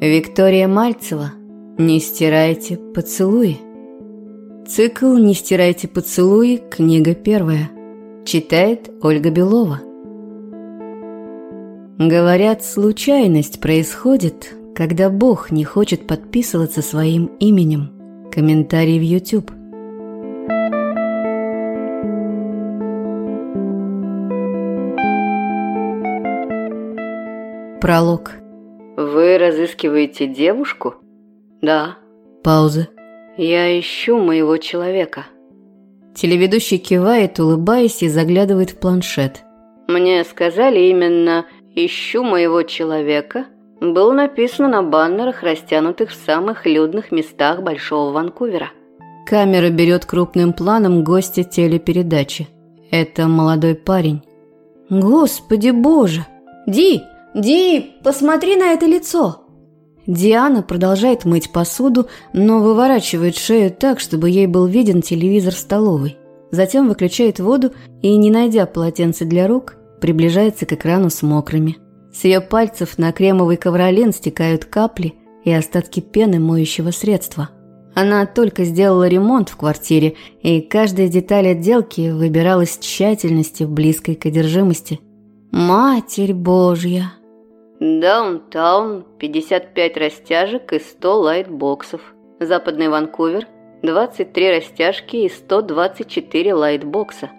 Виктория Мальцева «Не стирайте поцелуи». Цикл «Не стирайте поцелуи» книга первая. Читает Ольга Белова. Говорят, случайность происходит, когда Бог не хочет подписываться своим именем. Комментарий в YouTube. Пролог. Вы разыскиваете девушку? Да. Пауза. Я ищу моего человека. Телеведущий кивает, улыбаясь и заглядывает в планшет. Мне сказали именно «ищу моего человека» было написано на баннерах, растянутых в самых людных местах Большого Ванкувера. Камера берет крупным планом гостя телепередачи. Это молодой парень. «Господи боже! Ди, «Ди, посмотри на это лицо!» Диана продолжает мыть посуду, но выворачивает шею так, чтобы ей был виден телевизор столовой. Затем выключает воду и, не найдя полотенца для рук, приближается к экрану с мокрыми. С ее пальцев на кремовый ковролин стекают капли и остатки пены моющего средства. Она только сделала ремонт в квартире, и каждая деталь отделки выбиралась с тщательностью, близкой к одержимости. «Матерь Божья!» Даунтаун, 55 растяжек и 100 лайтбоксов. Западный Ванкувер, 23 растяжки и 124 лайтбокса.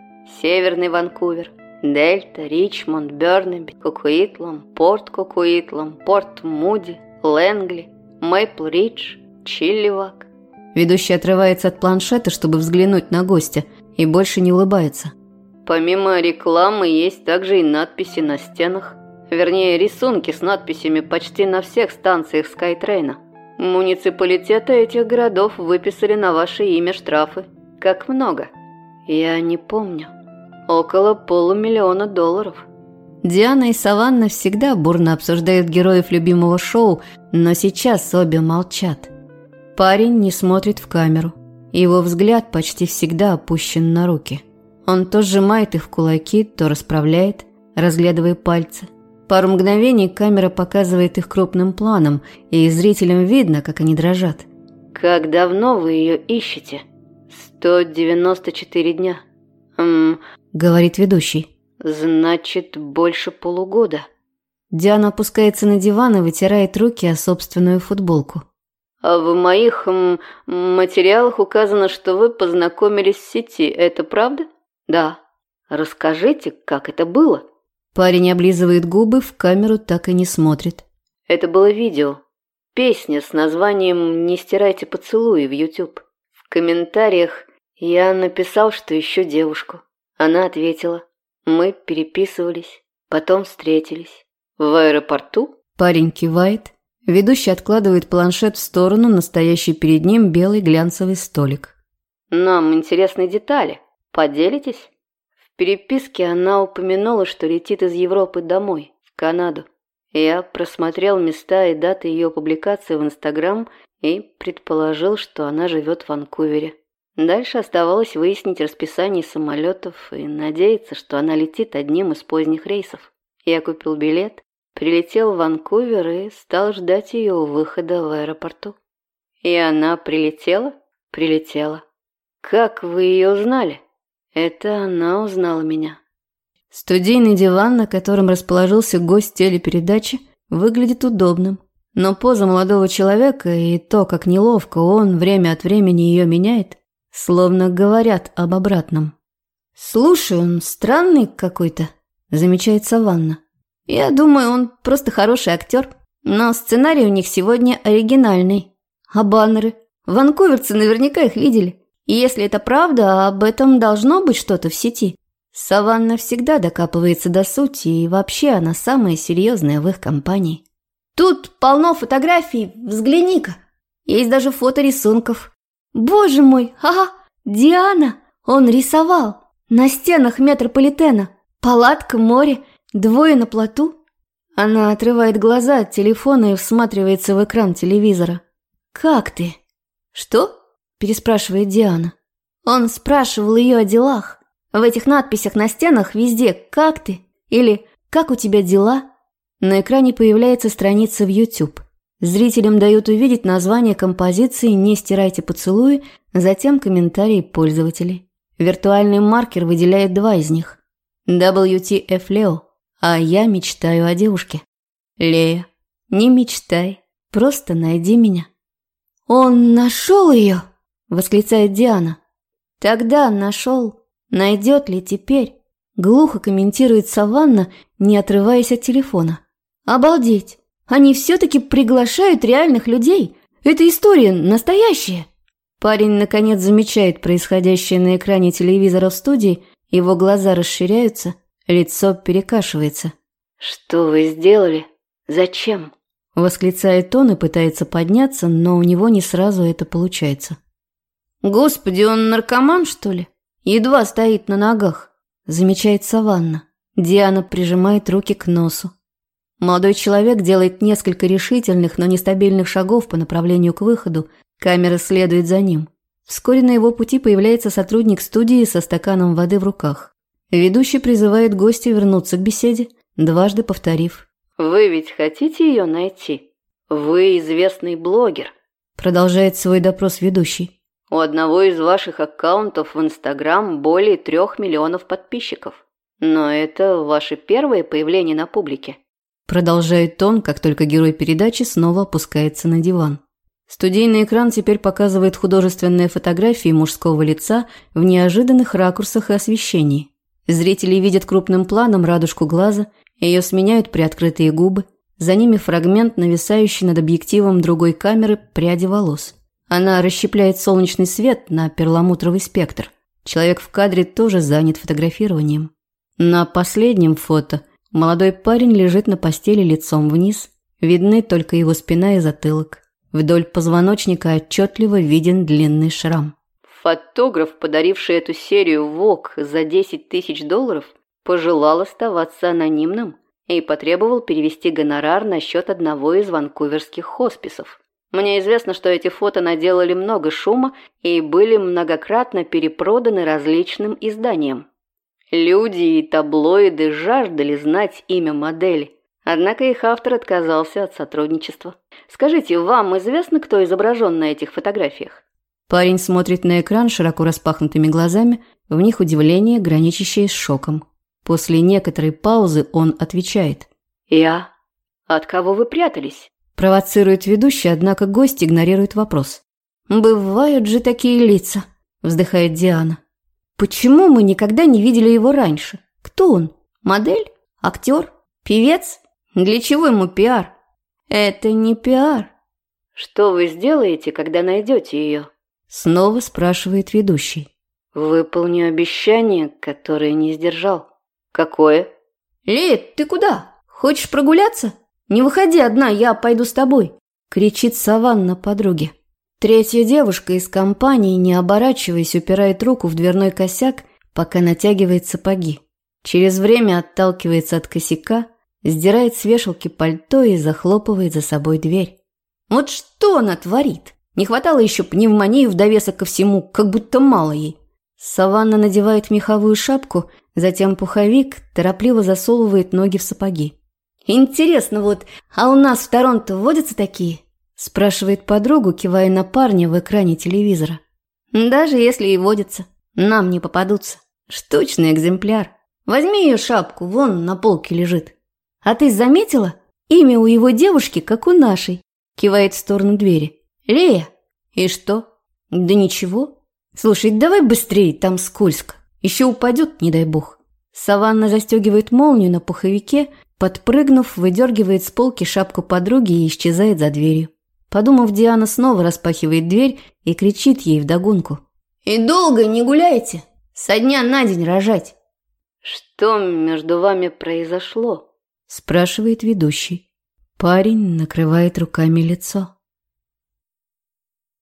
Северный Ванкувер, Дельта, Ричмонд, Бернеби, Кокуитлам, Порт Кокуитлам, Порт Муди, Лэнгли, Мейпл Ридж, Чилливак. Ведущий отрывается от планшета, чтобы взглянуть на гостя, и больше не улыбается. Помимо рекламы есть также и надписи на стенах. Вернее, рисунки с надписями почти на всех станциях Скайтрейна. Муниципалитеты этих городов выписали на ваше имя штрафы. Как много? Я не помню. Около полумиллиона долларов. Диана и Саванна всегда бурно обсуждают героев любимого шоу, но сейчас обе молчат. Парень не смотрит в камеру. Его взгляд почти всегда опущен на руки. Он то сжимает их в кулаки, то расправляет, разглядывая пальцы. Пару мгновений камера показывает их крупным планом, и зрителям видно, как они дрожат. «Как давно вы ее ищете?» «194 дня». «Ммм...» — говорит ведущий. «Значит, больше полугода». Диана опускается на диван и вытирает руки о собственную футболку. А в моих м, материалах указано, что вы познакомились в сети. Это правда? Да. Расскажите, как это было? Парень облизывает губы, в камеру так и не смотрит. Это было видео. Песня с названием «Не стирайте поцелуи» в YouTube. В комментариях я написал, что ищу девушку. Она ответила. Мы переписывались, потом встретились. В аэропорту? Парень кивает. Ведущий откладывает планшет в сторону, настоящий перед ним белый глянцевый столик. Нам интересны детали. Поделитесь? Переписке она упомянула, что летит из Европы домой, в Канаду. Я просмотрел места и даты ее публикации в Инстаграм и предположил, что она живет в Ванкувере. Дальше оставалось выяснить расписание самолетов и надеяться, что она летит одним из поздних рейсов. Я купил билет, прилетел в Ванкувер и стал ждать ее у выхода в аэропорту. И она прилетела? Прилетела. Как вы ее узнали? Это она узнала меня. Студийный диван, на котором расположился гость телепередачи, выглядит удобным. Но поза молодого человека и то, как неловко он время от времени ее меняет, словно говорят об обратном. «Слушай, он странный какой-то», – замечает Саванна. «Я думаю, он просто хороший актер, но сценарий у них сегодня оригинальный. А баннеры? Ванкуверцы наверняка их видели. Если это правда, об этом должно быть что-то в сети. Саванна всегда докапывается до сути, и вообще она самая серьезная в их компании. Тут полно фотографий, взгляни-ка. Есть даже фото рисунков. Боже мой, ага, Диана, он рисовал. На стенах метрополитена. Палатка, море, двое на плоту. Она отрывает глаза от телефона и всматривается в экран телевизора. «Как ты?» «Что?» Переспрашивает Диана. Он спрашивал ее о делах. В этих надписях на стенах везде «Как ты?» или «Как у тебя дела?» На экране появляется страница в YouTube. Зрителям дают увидеть название композиции «Не стирайте поцелуи», затем комментарии пользователей. Виртуальный маркер выделяет два из них. WTF Leo, а я мечтаю о девушке. Лея, не мечтай, просто найди меня. «Он нашел ее!» – восклицает Диана. «Тогда нашел. Найдет ли теперь?» Глухо комментирует Саванна, не отрываясь от телефона. «Обалдеть! Они все-таки приглашают реальных людей! Эта история настоящая!» Парень, наконец, замечает происходящее на экране телевизора в студии, его глаза расширяются, лицо перекашивается. «Что вы сделали? Зачем?» Восклицает он и пытается подняться, но у него не сразу это получается. «Господи, он наркоман, что ли? Едва стоит на ногах», замечает Саванна. Диана прижимает руки к носу. Молодой человек делает несколько решительных, но нестабильных шагов по направлению к выходу. Камера следует за ним. Вскоре на его пути появляется сотрудник студии со стаканом воды в руках. Ведущий призывает гостя вернуться к беседе, дважды повторив вы ведь хотите ее найти? Вы известный блогер. Продолжает свой допрос ведущий. У одного из ваших аккаунтов в Инстаграм более трех миллионов подписчиков. Но это ваше первое появление на публике. Продолжает он, как только герой передачи снова опускается на диван. Студийный экран теперь показывает художественные фотографии мужского лица в неожиданных ракурсах и освещении. Зрители видят крупным планом радужку глаза ее сменяют приоткрытые губы, за ними фрагмент, нависающий над объективом другой камеры пряди волос. Она расщепляет солнечный свет на перламутровый спектр. Человек в кадре тоже занят фотографированием. На последнем фото молодой парень лежит на постели лицом вниз. Видны только его спина и затылок. Вдоль позвоночника отчетливо виден длинный шрам. Фотограф, подаривший эту серию ВОК за 10 тысяч долларов, пожелал оставаться анонимным и потребовал перевести гонорар на счет одного из ванкуверских хосписов. Мне известно, что эти фото наделали много шума и были многократно перепроданы различным изданиям. Люди и таблоиды жаждали знать имя модели, однако их автор отказался от сотрудничества. Скажите, вам известно, кто изображен на этих фотографиях? Парень смотрит на экран широко распахнутыми глазами, в них удивление, граничащее с шоком. После некоторой паузы он отвечает. «Я? От кого вы прятались?» Провоцирует ведущий, однако гость игнорирует вопрос. «Бывают же такие лица», – вздыхает Диана. «Почему мы никогда не видели его раньше? Кто он? Модель? Актер? Певец? Для чего ему пиар?» «Это не пиар». «Что вы сделаете, когда найдете ее?» Снова спрашивает ведущий. «Выполню обещание, которое не сдержал». «Какое?» «Лид, ты куда? Хочешь прогуляться? Не выходи одна, я пойду с тобой!» Кричит Саванна подруге. Третья девушка из компании, не оборачиваясь, упирает руку в дверной косяк, пока натягивает сапоги. Через время отталкивается от косяка, сдирает с вешалки пальто и захлопывает за собой дверь. Вот что она творит? Не хватало еще пневмонии в довесок ко всему, как будто мало ей. Саванна надевает меховую шапку, затем пуховик, торопливо засовывает ноги в сапоги. «Интересно вот, а у нас в Торонто водятся такие?» спрашивает подругу, кивая на парня в экране телевизора. «Даже если и водятся, нам не попадутся. Штучный экземпляр. Возьми ее шапку, вон на полке лежит. А ты заметила? Имя у его девушки, как у нашей», кивает в сторону двери. «Лея». «И что?» «Да ничего. «Слушай, давай быстрее, там скользко. Еще упадет, не дай бог». Саванна застегивает молнию на пуховике, подпрыгнув, выдергивает с полки шапку подруги и исчезает за дверью. Подумав, Диана снова распахивает дверь и кричит ей вдогонку. «И долго не гуляйте! Со дня на день рожать!» «Что между вами произошло?» спрашивает ведущий. Парень накрывает руками лицо.